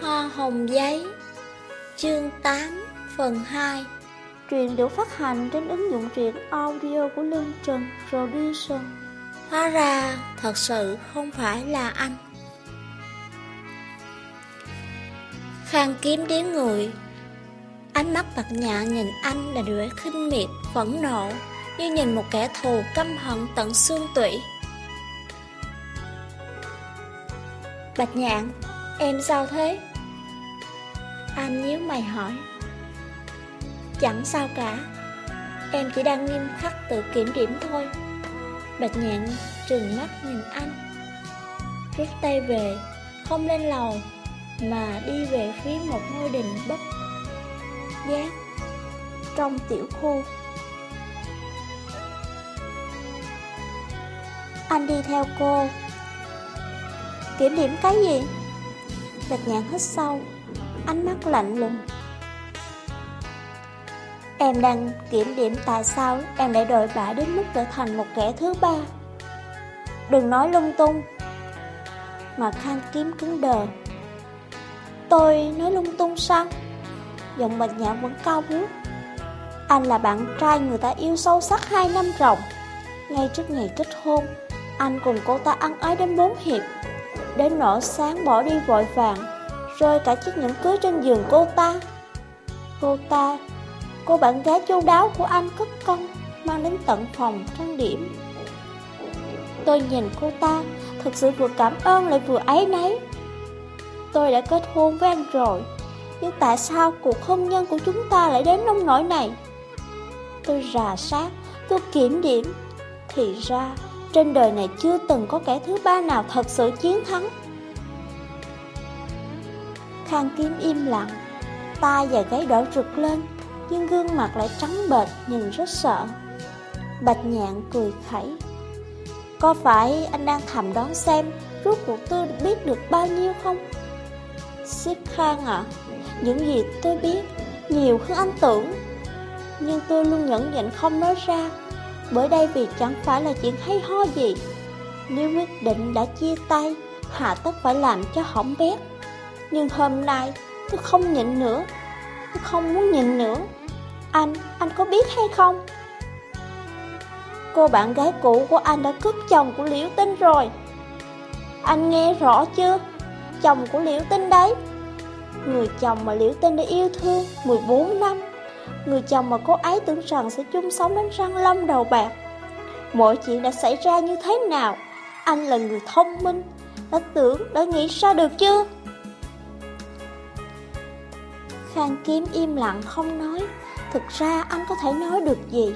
Hoa hồng giấy Chương 8 phần 2 Truyện được phát hành trên ứng dụng truyện audio của Lương Trần Production. Hóa ra thật sự không phải là anh. Khang kiếm đến người. Ánh mắt bạc nhạ nhìn anh là đuổi khinh miệt, phẫn nộ Như nhìn một kẻ thù căm hận tận xương tủy. Bạch nhạn, em sao thế? Anh nhíu mày hỏi. Chẳng sao cả. Em chỉ đang nghiêm khắc tự kiểm điểm thôi. Bạch nhạn trừng mắt nhìn anh. Rút tay về, Không lên lầu, Mà đi về phía một ngôi đình bất giác Trong tiểu khu. Anh đi theo cô. Kiểm điểm cái gì? Bạch nhạn hít sâu. Ánh mắt lạnh lùng. Em đang kiểm điểm tại sao em lại đòi bả đến mức trở thành một kẻ thứ ba. Đừng nói lung tung, Mà khang kiếm cứng đờ. Tôi nói lung tung sao? Giọng mình nhã vẫn cao vút Anh là bạn trai người ta yêu sâu sắc hai năm ròng Ngay trước ngày kết hôn, Anh cùng cô ta ăn ái đến bốn hiệp. Đến nỗi sáng bỏ đi vội vàng. Rơi cả chiếc nhẫn cưới trên giường cô ta. Cô ta, Cô bạn gái chu đáo của anh cất công Mang đến tận phòng trang điểm. Tôi nhìn cô ta Thực sự vừa cảm ơn lại vừa áy náy. Tôi đã kết hôn với anh rồi, Nhưng tại sao cuộc hôn nhân của chúng ta lại đến nông nỗi này? Tôi rà sát, Tôi kiểm điểm. Thì ra, trên đời này chưa từng có kẻ thứ ba nào thật sự chiến thắng. Khang kiếm im lặng. Tai và gáy đỏ rực lên, Nhưng gương mặt lại trắng bệch Nhìn rất sợ. Bạch nhạn cười khẩy. Có phải anh đang thầm đoán xem Rốt cuộc tôi biết được bao nhiêu không? Xếp Khang ạ, Những gì tôi biết, Nhiều hơn anh tưởng. Nhưng tôi luôn nhẫn nhịn không nói ra, Bởi đây vì chẳng phải là chuyện hay ho gì. Nếu quyết định đã chia tay, Hạ tất phải làm cho hỏng bét. Nhưng hôm nay tôi không nhịn nữa. Tôi không muốn nhịn nữa. Anh, anh có biết hay không? Cô bạn gái cũ của anh đã cướp chồng của Liễu Tinh rồi. Anh nghe rõ chưa? Chồng của Liễu Tinh đấy. Người chồng mà Liễu Tinh đã yêu thương 14 năm. Người chồng mà cô ấy tưởng rằng sẽ chung sống đến răng long đầu bạc. Mọi chuyện đã xảy ra như thế nào? Anh là người thông minh Đã tưởng, đã nghĩ ra được chưa? Khang kiếm im lặng không nói. Thực ra anh có thể nói được gì?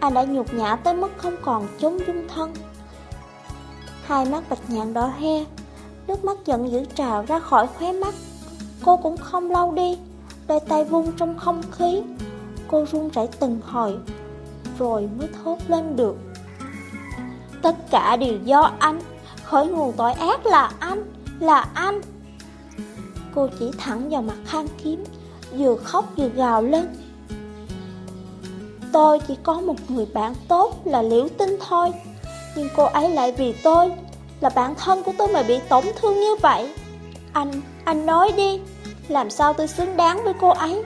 Anh đã nhục nhã tới mức không còn chống dung thân. Hai mắt bạch nhạn đỏ he Nước mắt giận dữ trào ra khỏi khóe mắt. Cô cũng không lau đi, Đôi tay vung trong không khí. Cô run rẩy từng hồi, Rồi mới thốt lên được. Tất cả đều do anh, Khởi nguồn tội ác là anh Là anh. Cô chỉ thẳng vào mặt khang kiếm. Vừa khóc vừa gào lên. Tôi chỉ có một người bạn tốt là Liễu Tinh thôi Nhưng cô ấy lại vì tôi Là bạn thân của tôi mà bị tổn thương như vậy. Anh, anh nói đi Làm sao tôi xứng đáng với cô ấy?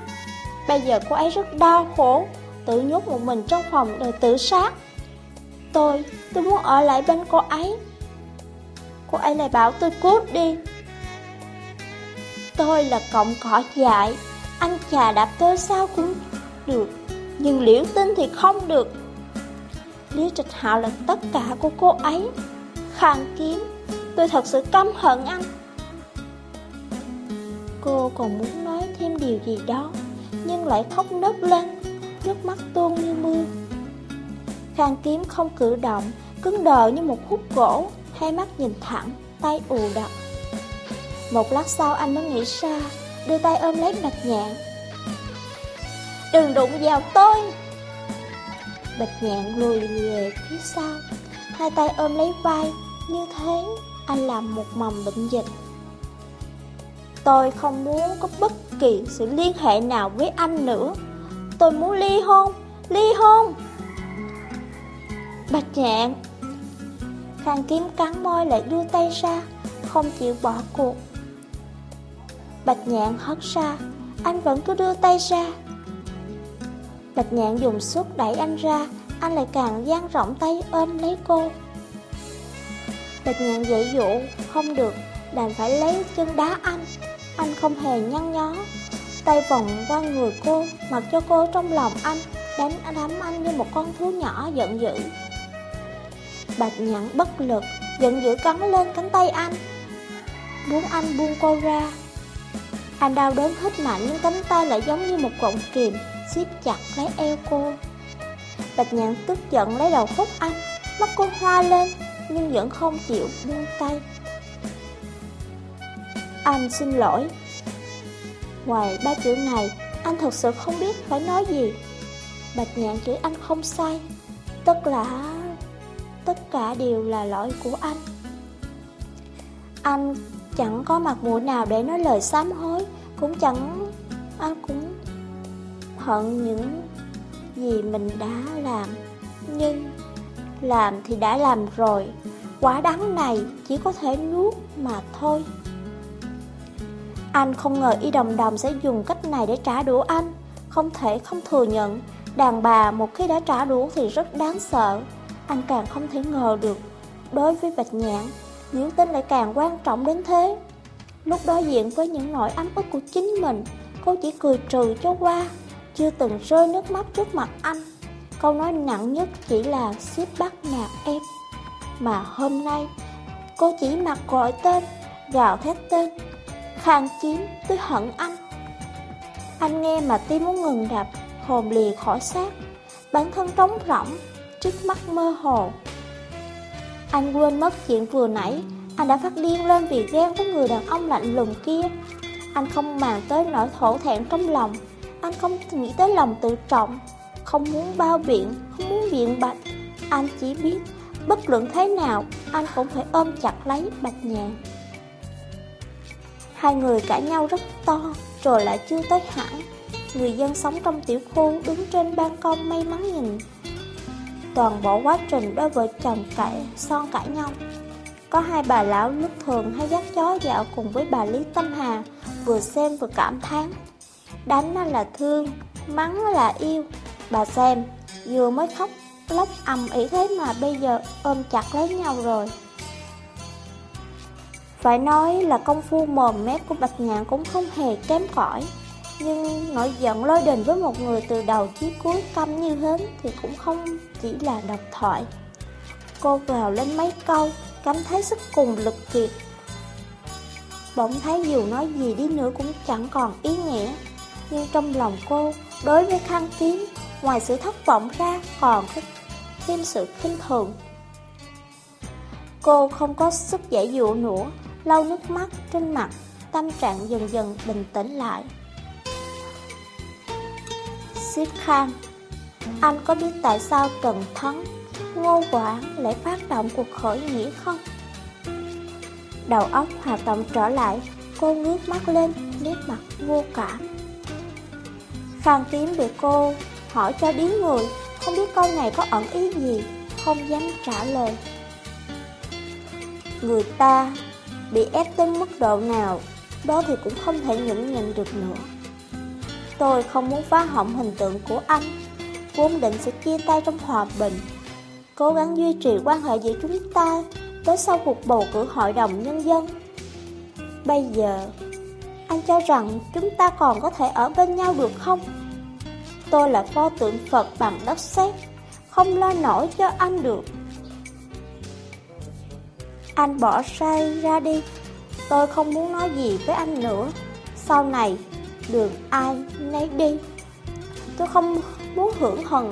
Bây giờ cô ấy rất đau khổ Tự nhốt một mình trong phòng đời tự sát. Tôi, tôi muốn ở lại bên cô ấy. Cô ấy lại bảo tôi cút đi. Tôi là cọng cỏ dại. Anh chà đạp tôi sao cũng được, Nhưng liễu tinh thì không được. Lý Trạch Hạo là tất cả của cô ấy. Khang kiếm, Tôi thật sự căm hận anh. Cô còn muốn nói thêm điều gì đó, Nhưng lại khóc nấc lên, Nước mắt tuôn như mưa. Khang kiếm không cử động, Cứng đờ như một khúc gỗ, Hai mắt nhìn thẳng, Tay ù đập. Một lát sau anh mới nghĩ ra Đưa tay ôm lấy bạch nhạn. Đừng đụng vào tôi. Bạch nhạn lùi về phía sau, Hai tay ôm lấy vai. Như thế, anh làm một mầm bệnh dịch. Tôi không muốn có bất kỳ sự liên hệ nào với anh nữa. Tôi muốn ly hôn Ly hôn. Bạch nhạn Khang kiếm cắn môi lại đưa tay ra, Không chịu bỏ cuộc. Bạch nhạn hất ra, Anh vẫn cứ đưa tay ra. Bạch nhạn dùng sức đẩy anh ra, Anh lại càng dang rộng tay ôm lấy cô. Bạch nhạn dạy dụ, Không được, Đành phải lấy chân đá anh. Anh không hề nhăn nhó. Tay vòng qua người cô, Mặc cho cô trong lòng anh Đánh đấm anh như một con thú nhỏ giận dữ. Bạch nhạn bất lực, Giận dữ cắn lên cánh tay anh. Muốn anh buông cô ra anh đau đớn hết mạnh Nhưng cánh tay lại giống như một cọng kìm, siết chặt lấy eo cô. Bạch nhạn tức giận lấy đầu hút anh, Mắt cô hoa lên, Nhưng vẫn không chịu buông tay. Anh xin lỗi. Ngoài ba chữ này, Anh thật sự không biết phải nói gì. Bạch nhạn chửi anh không sai. Tức là Tất cả đều là lỗi của anh. Anh chẳng có mặt mũi nào để nói lời sám hối, Cũng chẳng Anh cũng hận những gì mình đã làm. Nhưng Làm thì đã làm rồi, Quả đắng này chỉ có thể nuốt mà thôi. Anh không ngờ Y Đồng Đồng sẽ dùng cách này để trả đũa anh. Không thể không thừa nhận, Đàn bà một khi đã trả đũa thì rất đáng sợ. Anh càng không thể ngờ được Đối với Bạch nhãn. Diễn tinh lại càng quan trọng đến thế. Lúc đối diện với những nỗi ấm ức của chính mình. Cô chỉ cười trừ cho qua, Chưa từng rơi nước mắt trước mặt anh. Câu nói nặng nhất chỉ là xếp bắt nạt em. Mà hôm nay, Cô chỉ mặc gọi tên, Gào thét tên, Khang chiến tôi hận anh. Anh nghe mà tim muốn ngừng đập, Hồn lìa khỏi xác. Bản thân trống rỗng, Trước mắt mơ hồ. Anh quên mất chuyện vừa nãy. Anh đã phát điên lên vì ghen với người đàn ông lạnh lùng kia. Anh không màng tới nỗi thổ thẹn trong lòng. Anh không nghĩ tới lòng tự trọng. Không muốn bao biện, Không muốn biện bạch. Anh chỉ biết Bất luận thế nào, Anh cũng phải ôm chặt lấy bạch nhàn. Hai người cãi nhau rất to, Rồi lại chưa tới hẳn. Người dân sống trong tiểu khu đứng trên ban công may mắn nhìn. Toàn bộ quá trình đôi vợ chồng cãi son cãi nhau. Có hai bà lão lúc thường hay dắt chó dạo cùng với bà Lý Tâm Hà Vừa xem vừa cảm thán. Đánh là thương, mắng là yêu. Bà xem, vừa mới khóc lóc ầm ĩ thế mà bây giờ ôm chặt lấy nhau rồi. Phải nói là công phu mồm mép của Bạch Nhạn cũng không hề kém cỏi nhưng nỗi giận lôi đình với một người từ đầu chí cuối căm như hến thì cũng không chỉ là độc thoại. Cô vào lên mấy câu, cảm thấy sức cùng lực kiệt. Bỗng thấy dù nói gì đi nữa cũng chẳng còn ý nghĩa. Nhưng trong lòng cô, đối với khăn kiếm, ngoài sự thất vọng ra còn thêm sự khinh thường. Cô không có sức giải dụ nữa, lau nước mắt trên mặt, tâm trạng dần dần bình tĩnh lại. Xếp Khang anh có biết tại sao Trần Thắng Ngô Quảng lại phát động cuộc khởi nghĩa không? Đầu óc hoạt động trở lại, Cô ngước mắt lên, nét mặt vô cảm. Phan Kiếm bị cô hỏi cho điếng người, Không biết câu này có ẩn ý gì, Không dám trả lời. Người ta bị ép tới mức độ nào, Đó thì cũng không thể nhẫn nhịn được nữa. Tôi không muốn phá hỏng hình tượng của anh. Vốn định sẽ chia tay trong hòa bình. Cố gắng duy trì quan hệ giữa chúng ta Tới sau cuộc bầu cử hội đồng nhân dân. Bây giờ, Anh cho rằng chúng ta còn có thể ở bên nhau được không? Tôi là pho tượng Phật bằng đất sét, Không lo nổi cho anh được. Anh bỏ say ra đi. Tôi không muốn nói gì với anh nữa. Sau này, đường ai nấy đi. Tôi không muốn hưởng hận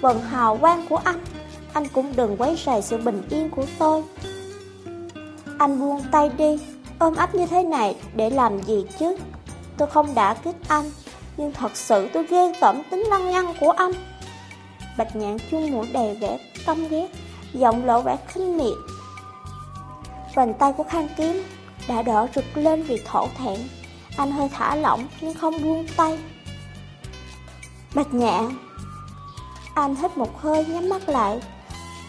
vần hào quang của anh. Anh cũng đừng quấy rầy sự bình yên của tôi. Anh buông tay đi, Ôm ấp như thế này để làm gì chứ? Tôi không đã kích anh, Nhưng thật sự tôi ghê tởm tính lăng nhăng của anh. Bạch nhạn chung mũi đầy vẻ tâm ghét, Giọng lộ vẻ khinh miệt. Vành tay của Khang Kiếm đã đỏ rực lên vì thổ thẹn. Anh hơi thả lỏng nhưng không buông tay. Bạch nhạn Anh hít một hơi nhắm mắt lại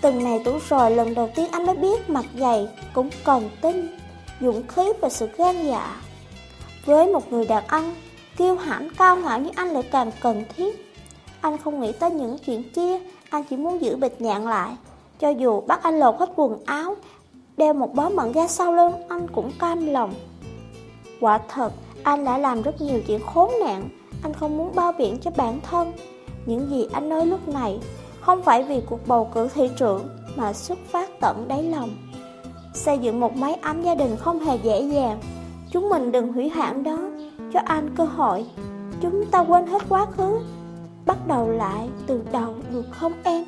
Từng này tuổi rồi lần đầu tiên anh mới biết mặt dày Cũng cần tin Dũng khí và sự gan dạ Với một người đàn ông, kiêu hãnh cao ngạo như anh lại càng cần thiết. Anh không nghĩ tới những chuyện kia, anh chỉ muốn giữ bịch nhạn lại. Cho dù bắt anh lột hết quần áo, đeo một bó mận ra sau lưng, anh cũng cam lòng. Quả thật, anh đã làm rất nhiều chuyện khốn nạn, anh không muốn bao biện cho bản thân. Những gì anh nói lúc này, không phải vì cuộc bầu cử thị trưởng, mà xuất phát tận đáy lòng. Xây dựng một mái ấm gia đình không hề dễ dàng, chúng mình đừng hủy hoại đó, cho anh cơ hội. Chúng ta quên hết quá khứ, bắt đầu lại từ đầu được không em?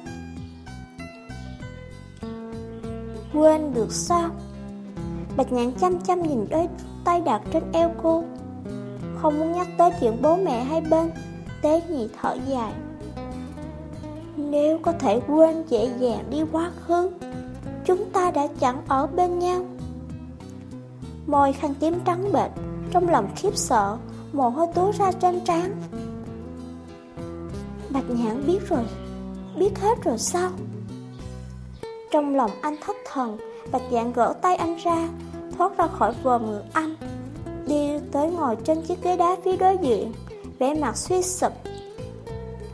Quên được sao? Bạch nhạn chăm chăm nhìn đôi tay đặt trên eo cô không muốn nhắc tới chuyện bố mẹ hai bên. Tế nhị thở dài. Nếu có thể quên dễ dàng đi quá khứ, Chúng ta đã chẳng ở bên nhau. Môi khăn tím trắng bệch, Trong lòng khiếp sợ, Mồ hôi túa ra trên trán. Bạch nhãn biết rồi, Biết hết rồi sao? Trong lòng anh thất thần, Bạch dạng gỡ tay anh ra, Thoát ra khỏi vòm ngực anh. Đi tới ngồi trên chiếc ghế đá phía đối diện, vẻ mặt suy sụp,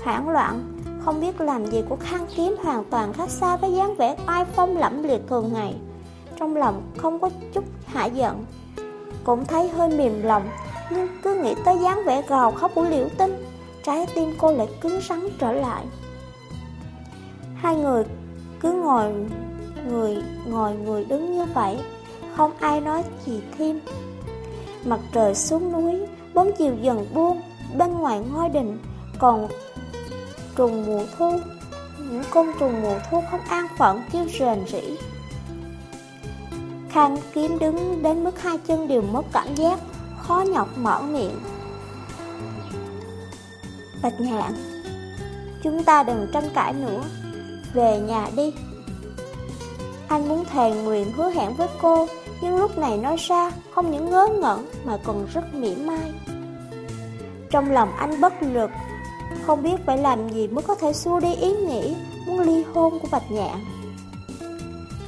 Hoảng loạn, Không biết làm gì của khăn kiếm hoàn toàn khác xa với dáng vẻ oai phong lẫm liệt thường ngày. Trong lòng không có chút hạ giận, Cũng thấy hơi mềm lòng, Nhưng cứ nghĩ tới dáng vẻ gào khóc của liễu tinh, Trái tim cô lại cứng rắn trở lại. Hai người cứ ngồi, Người ngồi, người đứng như vậy, Không ai nói gì thêm. Mặt trời xuống núi, Bóng chiều dần buông, Bên ngoài ngôi đình Còn trùng mùa thu. Những con trùng mùa thu không an phận kêu rền rỉ. Khang kiếm đứng đến mức hai chân đều mất cảm giác, Khó nhọc mở miệng. Bạch nhạn Chúng ta đừng tranh cãi nữa. Về nhà đi. Anh muốn thề nguyện hứa hẹn với cô. Nhưng lúc này nói ra, Không những ngớ ngẩn Mà còn rất mỉa mai. Trong lòng anh bất lực, Không biết phải làm gì mới có thể xua đi ý nghĩ Muốn ly hôn của Bạch Nhạn.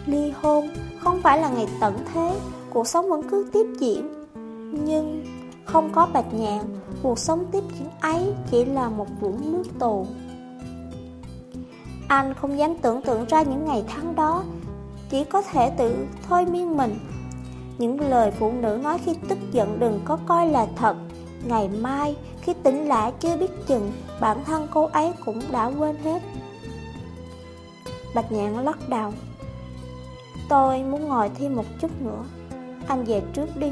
Ly hôn không phải là ngày tận thế, Cuộc sống vẫn cứ tiếp diễn. Nhưng không có Bạch Nhạn, Cuộc sống tiếp diễn ấy chỉ là một vũng nước tù Anh không dám tưởng tượng ra những ngày tháng đó, Chỉ có thể tự thôi miên mình những lời phụ nữ nói khi tức giận đừng có coi là thật. Ngày mai, khi tỉnh lại chưa biết chừng, Bản thân cô ấy cũng đã quên hết. Bạch nhạn lắc đầu. Tôi muốn ngồi thêm một chút nữa. Anh về trước đi.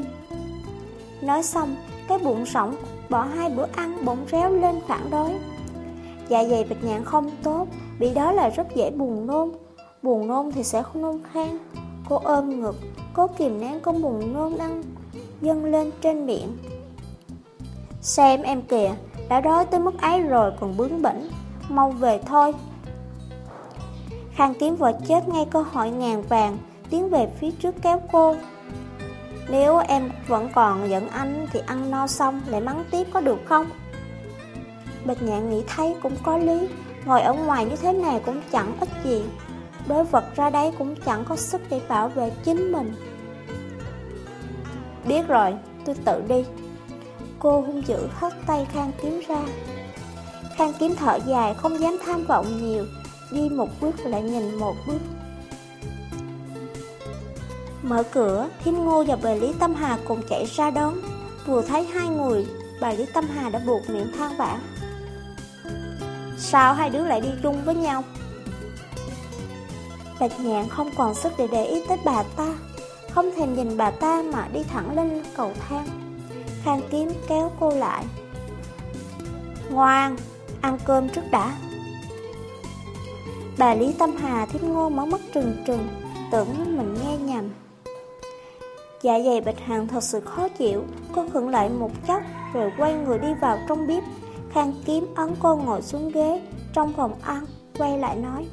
Nói xong, Cái bụng sỏng Bỏ hai bữa ăn bỗng réo lên phản đối. Dạ dày bạch nhạn không tốt Bị đó là rất dễ buồn nôn. Buồn nôn thì sẽ không nôn khang Cô ôm ngực Cố kìm nén con buồn nôn đang dâng lên trên miệng. Xem em kìa, Đã đói tới mức ấy rồi còn bướng bỉnh. Mau về thôi. Khang kiếm vợ chết ngay cơ hội ngàn vàng, Tiến về phía trước kéo cô. Nếu em vẫn còn giận anh thì ăn no xong, lại mắng tiếp có được không? Bạch nhạn nghĩ thấy cũng có lý, Ngồi ở ngoài như thế này cũng chẳng ích gì. Đối vật ra đấy cũng chẳng có sức để bảo vệ chính mình Biết rồi, tôi tự đi Cô hung dữ hất tay Khang Kiếm ra Khang Kiếm thở dài không dám tham vọng nhiều Đi một bước lại nhìn một bước Mở cửa, thiên Ngô và bà Lý Tâm Hà cùng chạy ra đón. Vừa thấy hai người, bà Lý Tâm Hà đã buộc miệng than vãn. Sao hai đứa lại đi chung với nhau? Bạch nhạn không còn sức để để ý tới bà ta, không thèm nhìn bà ta mà đi thẳng lên cầu thang. Khang kiếm kéo cô lại. Ngoan, ăn cơm trước đã. Bà Lý Tâm Hà thích Ngô mở mắt trừng trừng, tưởng mình nghe nhầm. Dạ dày bạch hằng thật sự khó chịu Cô khựng lại một chút Rồi quay người đi vào trong bếp Khang kiếm ấn cô ngồi xuống ghế Trong phòng ăn Quay lại nói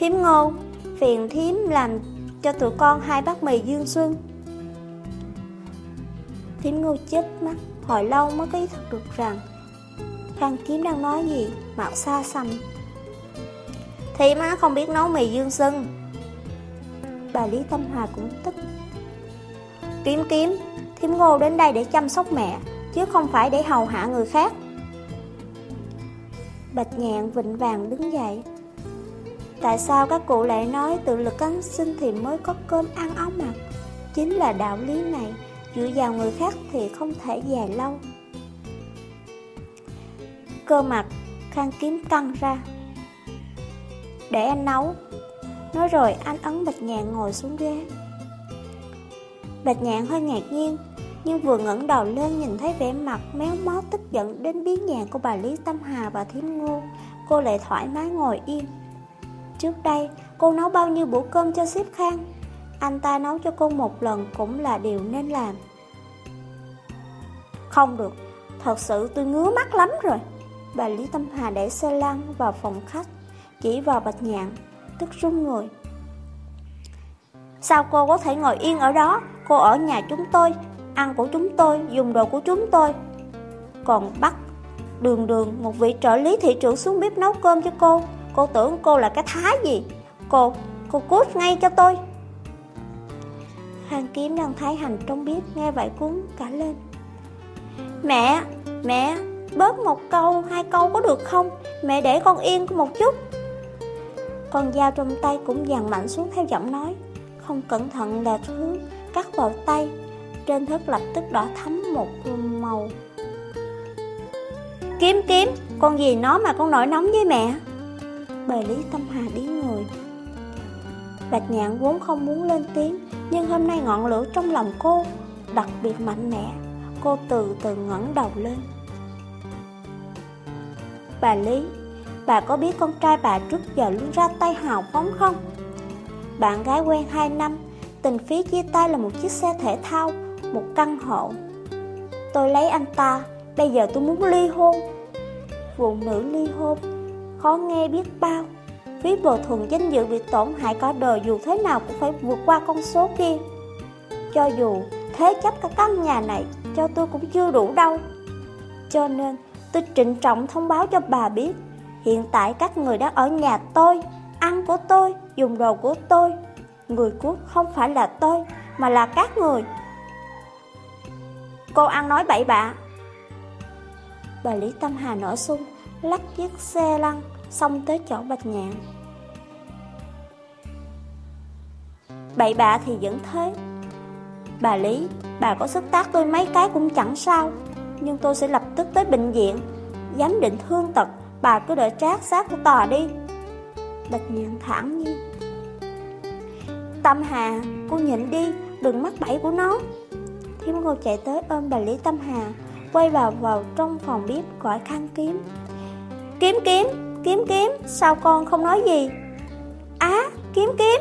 Thiếm ngô Phiền thiếm làm cho tụi con hai bát mì dương xuân. Thiếm ngô chết mắt Hồi lâu mới có ý thức được rằng Khang kiếm đang nói gì Mạo xa xăm. Thiếm á không biết nấu mì dương xuân. Bà Lý Tâm Hòa cũng tức. Kiếm kiếm, Thiếm ngô đến đây để chăm sóc mẹ Chứ không phải để hầu hạ người khác. Bạch nhạn vịnh vàng đứng dậy. Tại sao các cụ lại nói tự lực cánh sinh thì mới có cơm ăn áo mặc? Chính là đạo lý này, Dựa vào người khác thì không thể dài lâu. Cơ mặt khang kiếm căng ra. Để anh nấu. Nói rồi, anh ấn Bạch Nhạn ngồi xuống ghế. Bạch Nhạn hơi ngạc nhiên, Nhưng vừa ngẩng đầu lên nhìn thấy vẻ mặt méo mó tức giận đến biến dạng của bà Lý Tâm Hà và Thiếm Ngô Cô lại thoải mái ngồi yên Trước đây cô nấu bao nhiêu bữa cơm cho xếp khang? Anh ta nấu cho cô một lần cũng là điều nên làm. Không được Thật sự tôi ngứa mắt lắm rồi. Bà Lý Tâm Hà để xe lăn vào phòng khách Chỉ vào bạch nhạn Tức run người. Sao cô có thể ngồi yên ở đó? Cô ở nhà chúng tôi Ăn của chúng tôi, dùng đồ của chúng tôi. Còn bắt Đường đường một vị trợ lý thị trưởng xuống bếp nấu cơm cho cô. Cô tưởng cô là cái thái gì? Cô, cô cút ngay cho tôi. Hàng kiếm đang thái hành trong bếp Nghe vậy cuốn cả lên. Mẹ, mẹ Bớt một câu, hai câu có được không? Mẹ để con yên một chút. Con dao trong tay cũng dàn mạnh xuống theo giọng nói. Không cẩn thận là hướng Cắt vào tay. Trên thức lập tức đỏ thắm một màu. Kiếm kiếm Con gì nó mà con nổi nóng với mẹ? Bà Lý Tâm Hà đi người. Bạch nhạn vốn không muốn lên tiếng, Nhưng hôm nay ngọn lửa trong lòng cô Đặc biệt mạnh mẽ. Cô từ từ ngẩng đầu lên. Bà Lý, Bà có biết con trai bà trước giờ luôn ra tay hào phóng không? Bạn gái quen 2 năm, Tình phí chia tay là một chiếc xe thể thao, Một căn hộ. Tôi lấy anh ta, Bây giờ tôi muốn ly hôn. Phụ nữ ly hôn. Khó nghe biết bao. Phí bồi thường danh dự bị tổn hại cả đời Dù thế nào cũng phải vượt qua con số kia. Cho dù thế chấp cả căn nhà này Cho tôi cũng chưa đủ đâu. Cho nên tôi trịnh trọng thông báo cho bà biết Hiện tại các người đang ở nhà tôi Ăn của tôi, dùng đồ của tôi. Người cút không phải là tôi Mà là các người. Cô ăn nói bậy bạ. Bà Lý Tâm Hà nở sung. Lắc chiếc xe lăn Xong tới chỗ bạch nhạn. Bậy bạ thì vẫn thế. Bà Lý, Bà có sức tác tôi mấy cái cũng chẳng sao, Nhưng tôi sẽ lập tức tới bệnh viện, Giám định thương tật, Bà cứ đợi trát xác của tòa đi. Bạch nhạn thẳng nhiên. Tâm Hà, Cô nhịn đi, Đừng mắc bẫy của nó. Thiếm cô chạy tới ôm bà Lý Tâm Hà, Quay vào vào trong phòng bếp gọi khăn kiếm. Kiếm kiếm Kiếm kiếm. Sao con không nói gì? Á, kiếm kiếm.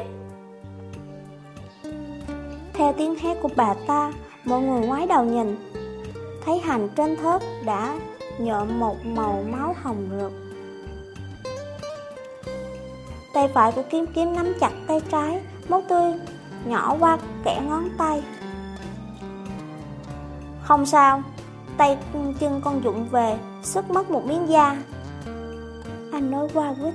Theo tiếng hét của bà ta, Mọi người ngoái đầu nhìn. Thấy hành trên thớt đã nhuộm một màu máu hồng rực. Tay phải của kiếm kiếm nắm chặt tay trái, Máu tươi nhỏ qua kẻ ngón tay. Không sao, Tay chân con dụng về, Sức mất một miếng da. Anh nói qua quýt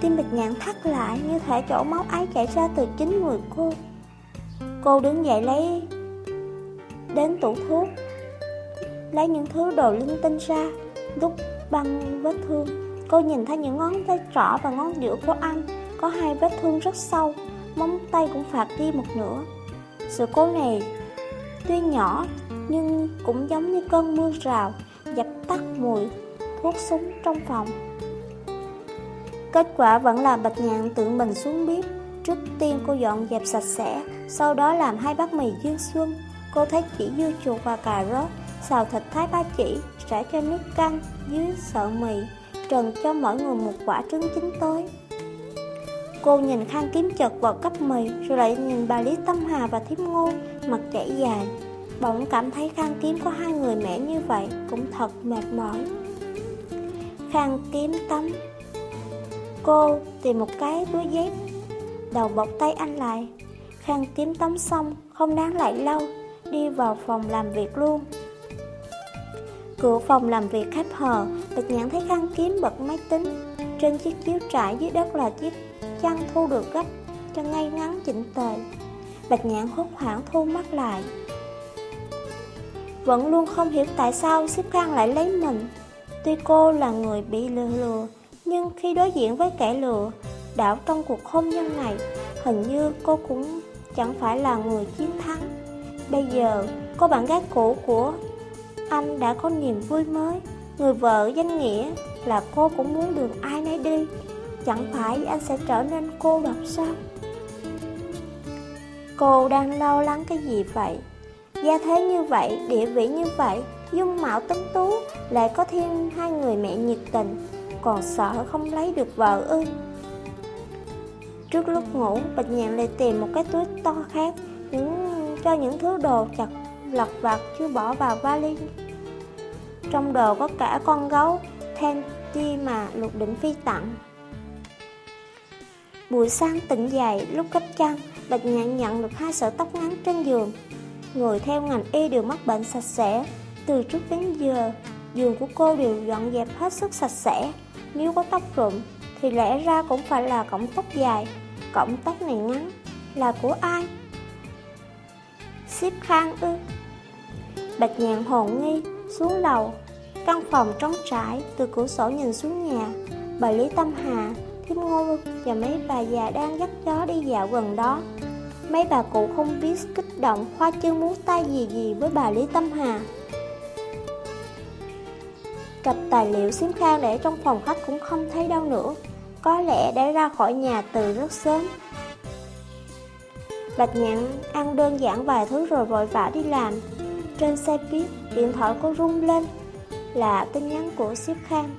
Tim bịch nhạn thắt lại, Như thể chỗ máu ấy chảy ra từ chính người cô. Cô đứng dậy lấy, Đến tủ thuốc, Lấy những thứ đồ linh tinh ra Lúc băng vết thương. Cô nhìn thấy những ngón tay trỏ và ngón giữa của anh Có hai vết thương rất sâu, Móng tay cũng phạt đi một nửa. Sự cố này Tuy nhỏ Nhưng cũng giống như cơn mưa rào, Dập tắt mùi thuốc súng trong phòng. Kết quả vẫn là bạch nhạn tự mình xuống bếp. Trước tiên cô dọn dẹp sạch sẽ, Sau đó làm hai bát mì dương xuân Cô thấy chỉ dưa chuột và cà rốt, Xào thịt thái ba chỉ Rải cho nước canh, dưới sợ mì, Trần cho mỗi người một quả trứng chín tối Cô nhìn khang kiếm chật vào cấp mì, Rồi lại nhìn bà Lý Tâm Hà và Thiếp Ngô, Mặt chảy dài. Bỗng cảm thấy khang kiếm có hai người mẹ như vậy, Cũng thật mệt mỏi. Khang kiếm tắm. Cô tìm một cái túi dép, Đầu bọc tay anh lại. Khăn kiếm tắm xong, Không đáng lại lâu, Đi vào phòng làm việc luôn. Cửa phòng làm việc khép hờ Bạch nhãn thấy khăn kiếm bật máy tính. Trên chiếc chiếu trải dưới đất là chiếc chăn thu được gấp Cho ngay ngắn chỉnh tề. Bạch nhãn hốt hoảng thu mắt lại. Vẫn luôn không hiểu tại sao Xếp Khang lại lấy mình. Tuy cô là người bị lừa lừa nhưng khi đối diện với kẻ lừa Đảo trong cuộc hôn nhân này Hình như cô cũng chẳng phải là người chiến thắng. Bây giờ cô bạn gái cũ của anh đã có niềm vui mới. Người vợ danh nghĩa là cô cũng muốn đường ai nấy đi. Chẳng phải anh sẽ trở nên cô độc sao? Cô đang lo lắng cái gì vậy? Gia thế như vậy, địa vị như vậy Dung mạo tính tú Lại có thêm hai người mẹ nhiệt tình. Còn sợ không lấy được vợ ư. Trước lúc ngủ, Bạch Nhạn lại tìm một cái túi to khác những Cho những thứ đồ chặt lặt vặt chưa bỏ vào vali. Trong đồ có cả con gấu, Then, chi mà Lục Định Phi tặng. Buổi sáng tỉnh dậy, lúc cấp chăn Bạch Nhạn nhận được hai sợi tóc ngắn trên giường. Người theo ngành y đều mắc bệnh sạch sẽ, Từ trước đến giờ Giường của cô đều dọn dẹp hết sức sạch sẽ. Nếu có tóc rụng, Thì lẽ ra cũng phải là cọng tóc dài. Cọng tóc này ngắn, Là của ai? Xếp khang ư? Bạch nhạn hồn nghi, Xuống lầu. Căn phòng trống trải, Từ cửa sổ nhìn xuống nhà. Bà Lý Tâm Hà Thiêm Ngô và mấy bà già đang dắt chó đi dạo gần đó. Mấy bà cụ không biết kích động, khoa chân muốn tay gì gì với bà Lý Tâm Hà. Cặp tài liệu xiêm khang để trong phòng khách cũng không thấy đâu nữa. Có lẽ đã ra khỏi nhà từ rất sớm. Bạch nhạn ăn đơn giản vài thứ rồi vội vã đi làm. Trên xe buýt, điện thoại có rung lên. Là tin nhắn của Xếp Khang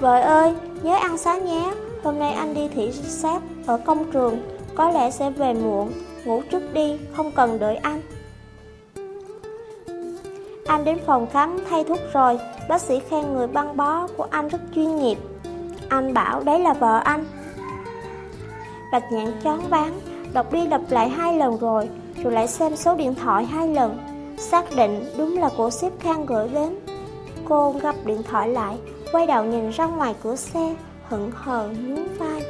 Vợ ơi, nhớ ăn sáng nhé. Hôm nay anh đi thị sát ở công trường. Có lẽ sẽ về muộn. Ngủ trước đi, không cần đợi anh. Anh đến phòng khám thay thuốc rồi. Bác sĩ khen người băng bó của anh rất chuyên nghiệp. Anh bảo đấy là vợ anh. Bạch nhãn chón ván Đọc đi đọc lại hai lần rồi Rồi lại xem số điện thoại hai lần. Xác định đúng là của sếp Khang gửi đến. Cô gặp điện thoại lại, Quay đầu nhìn ra ngoài cửa xe, Hững hờ nhún vai.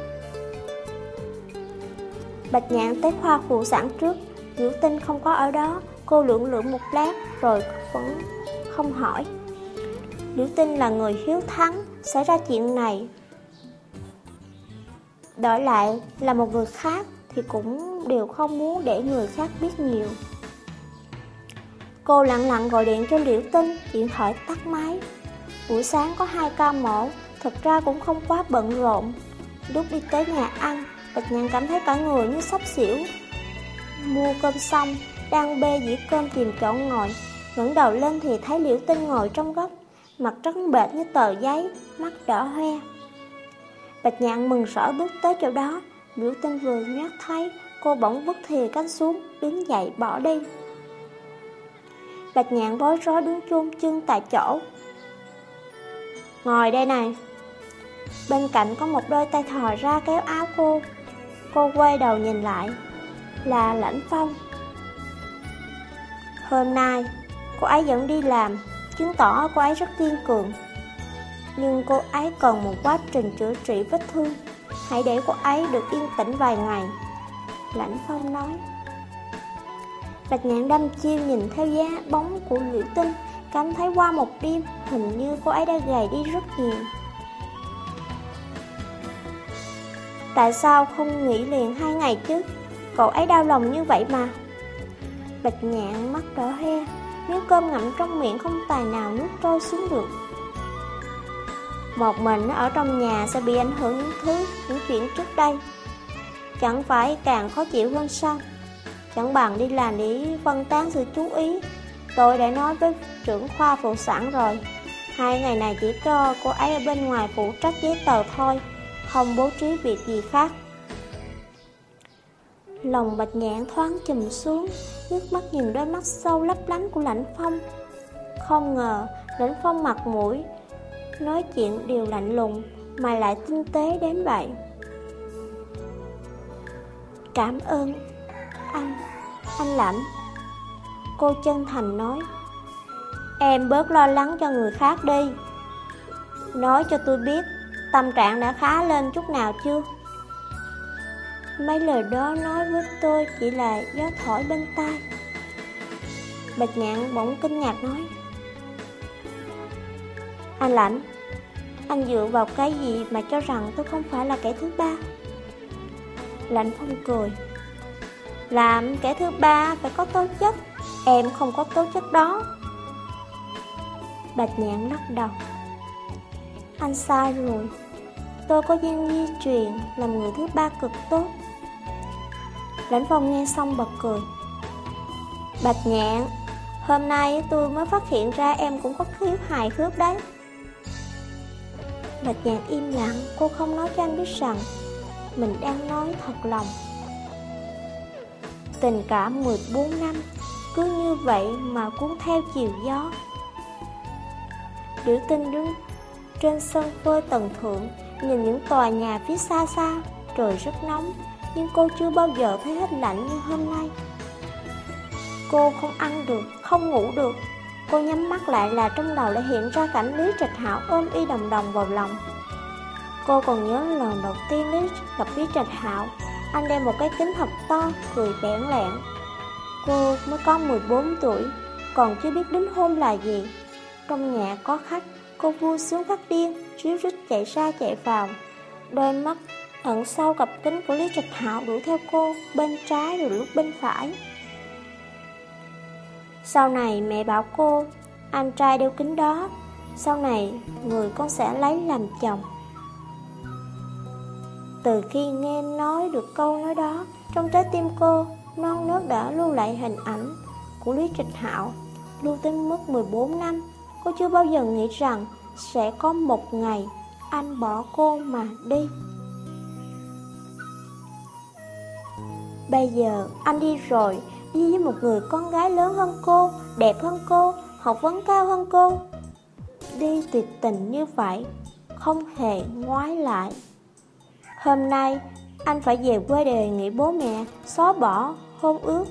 Bạch nhạn tới khoa phụ sản trước Diễu tinh không có ở đó. Cô lưỡng lưỡng một lát Rồi vẫn không hỏi. Liễu tinh là người hiếu thắng, Xảy ra chuyện này Đổi lại là một người khác Thì cũng đều không muốn để người khác biết nhiều. Cô lặng lặng gọi điện cho Liễu Tinh, Điện thoại tắt máy. Buổi sáng có hai ca mổ, Thật ra cũng không quá bận rộn. Lúc đi tới nhà ăn, Bạch Nhàn cảm thấy cả người như sắp xỉu. Mua cơm xong đang bê dĩa cơm tìm chỗ ngồi. Ngẩng đầu lên thì thấy Liễu Tinh ngồi trong góc, Mặt trắng bệch như tờ giấy, Mắt đỏ hoe. Bạch Nhạn mừng rỡ bước tới chỗ đó. Liễu Tinh vừa nhát thấy, Cô bỗng vứt thìa cánh xuống, Đứng dậy bỏ đi. Bạch Nhạn bối rối đứng chôn chân tại chỗ. Ngồi đây này. Bên cạnh có một đôi tay thò ra kéo áo cô. Cô quay đầu nhìn lại, Là Lãnh Phong. Hôm nay, Cô ấy vẫn đi làm, Chứng tỏ cô ấy rất kiên cường. Nhưng cô ấy còn một quá trình chữa trị vết thương, Hãy để cô ấy được yên tĩnh vài ngày. Lãnh Phong nói. Bạch nhãn đâm chiêu nhìn theo giá bóng của Liễu Tinh, Cảm thấy qua một đêm, Hình như cô ấy đã gầy đi rất nhiều. Tại sao không nghỉ liền hai ngày chứ? Cậu ấy đau lòng như vậy mà. Bạch nhạn mắt đỏ he Miếng cơm ngậm trong miệng không tài nào nuốt trôi xuống được. Một mình ở trong nhà sẽ bị ảnh hưởng những thứ, những chuyện trước đây. Chẳng phải càng khó chịu hơn sao? Chẳng bằng đi làm để phân tán sự chú ý. Tôi đã nói với trưởng khoa phụ sản rồi. Hai ngày này chỉ cho cô ấy ở bên ngoài phụ trách giấy tờ thôi Không bố trí việc gì khác. Lòng bạch nhãn thoáng chùm xuống, nước mắt nhìn đôi mắt sâu lấp lánh của lãnh phong. Không ngờ, lãnh phong mặt mũi, Nói chuyện đều lạnh lùng, Mà lại tinh tế đến vậy. Cảm ơn, Anh Anh lãnh, Cô chân thành nói. Em bớt lo lắng cho người khác đi. Nói cho tôi biết, Tâm trạng đã khá lên chút nào chưa? Mấy lời đó nói với tôi chỉ là gió thổi bên tai. Bạch nhạn bỗng kinh ngạc nói Anh Lãnh, Anh dựa vào cái gì mà cho rằng tôi không phải là kẻ thứ ba? Lãnh phong cười Làm kẻ thứ ba phải có tố chất, Em không có tố chất đó. Bạch nhạn lắc đầu, Anh sai rồi, Tôi có duyên di truyền Làm người thứ ba cực tốt. Lãnh phong nghe xong bật cười. Bạch nhạn Hôm nay tôi mới phát hiện ra em cũng có khiếu hài hước đấy. Bạch nhạn im lặng, Cô không nói cho anh biết rằng Mình đang nói thật lòng. Tình cảm 14 năm, Cứ như vậy mà cuốn theo chiều gió. Điểu tinh đứng trên sân phơi tầng thượng, Nhìn những tòa nhà phía xa xa, Trời rất nóng. Nhưng cô chưa bao giờ thấy hết lạnh như hôm nay. Cô không ăn được, không ngủ được. Cô nhắm mắt lại là trong đầu lại hiện ra cảnh Lý Trạch Hạo ôm y đồng đồng vào lòng. Cô còn nhớ lần đầu tiên Lý gặp Lý Trạch Hạo Anh đem một cái kính thật to, cười bẽn lẹn Cô mới có 14 tuổi, còn chưa biết đính hôn là gì. Trong nhà có khách, cô vui sướng phát điên, chiếu rít chạy ra chạy vào. Đôi mắt ẩn sau cặp kính của Lý Trạch Hạo đuổi theo cô, bên trái rồi lúc bên phải. Sau này mẹ bảo cô Anh trai đeo kính đó Sau này người con sẽ lấy làm chồng. Từ khi nghe nói được câu nói đó Trong trái tim cô Non nớt đã lưu lại hình ảnh Của Lý Trịch Hạo. Lưu tới mức 14 năm Cô chưa bao giờ nghĩ rằng Sẽ có một ngày Anh bỏ cô mà đi. Bây giờ anh đi rồi đi với một người con gái lớn hơn cô, đẹp hơn cô, học vấn cao hơn cô. Đi tuyệt tình như vậy, không hề ngoái lại. Hôm nay, anh phải về quê đề nghị bố mẹ xóa bỏ hôn ước.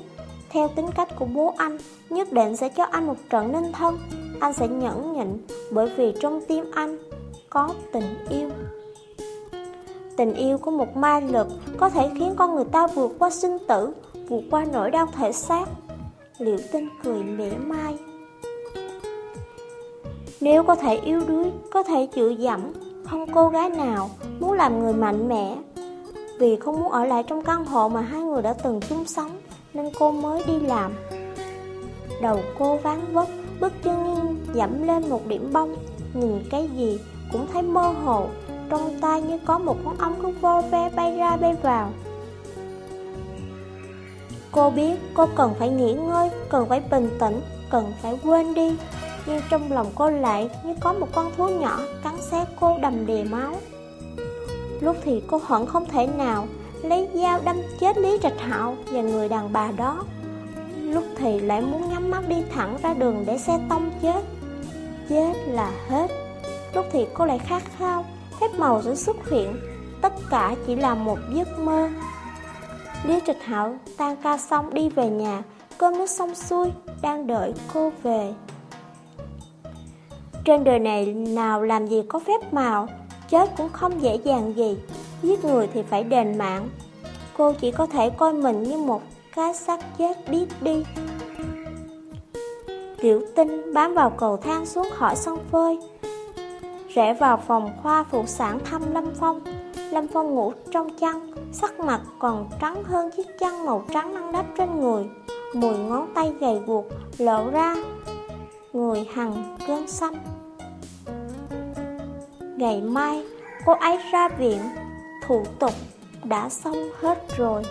Theo tính cách của bố anh, nhất định sẽ cho anh một trận ninh thân. Anh sẽ nhẫn nhịn bởi vì trong tim anh có tình yêu. Tình yêu có một ma lực có thể khiến con người ta vượt qua sinh tử, vượt qua nỗi đau thể xác. Liệu tinh cười mỉa mai. Nếu có thể yếu đuối, có thể chịu dẫm, không cô gái nào muốn làm người mạnh mẽ. Vì không muốn ở lại trong căn hộ mà hai người đã từng chung sống, nên cô mới đi làm. Đầu cô ván vất, bước chân dẫm lên một điểm bông, nhìn cái gì cũng thấy mơ hồ, trong tay như có một con ong cứ vô ve bay ra bay vào. Cô biết cô cần phải nghỉ ngơi, cần phải bình tĩnh, cần phải quên đi. Nhưng trong lòng cô lại như có một con thú nhỏ cắn xé cô đầm đìa máu. Lúc thì cô hận không thể nào lấy dao đâm chết Lý Trạch Hạo và người đàn bà đó. Lúc thì lại muốn nhắm mắt đi thẳng ra đường để xe tông chết. Chết là hết. Lúc thì cô lại khát khao Phép màu sẽ xuất hiện Tất cả chỉ là một giấc mơ Lý Trịch Hạo tan ca xong đi về nhà, cơm nước xong xuôi, đang đợi cô về. Trên đời này nào làm gì có phép màu, chết cũng không dễ dàng gì, giết người thì phải đền mạng. Cô chỉ có thể coi mình như một cá xác chết biết đi. Tiểu tinh bám vào cầu thang xuống khỏi sân phơi, rẽ vào phòng khoa phụ sản thăm Lâm Phong. Lâm Phong ngủ trong chăn, sắc mặt còn trắng hơn chiếc chăn màu trắng lăn đắp trên người. Mùi ngón tay gầy guộc lộ ra, người hằng cơn xanh. Ngày mai, cô ấy ra viện, thủ tục đã xong hết rồi.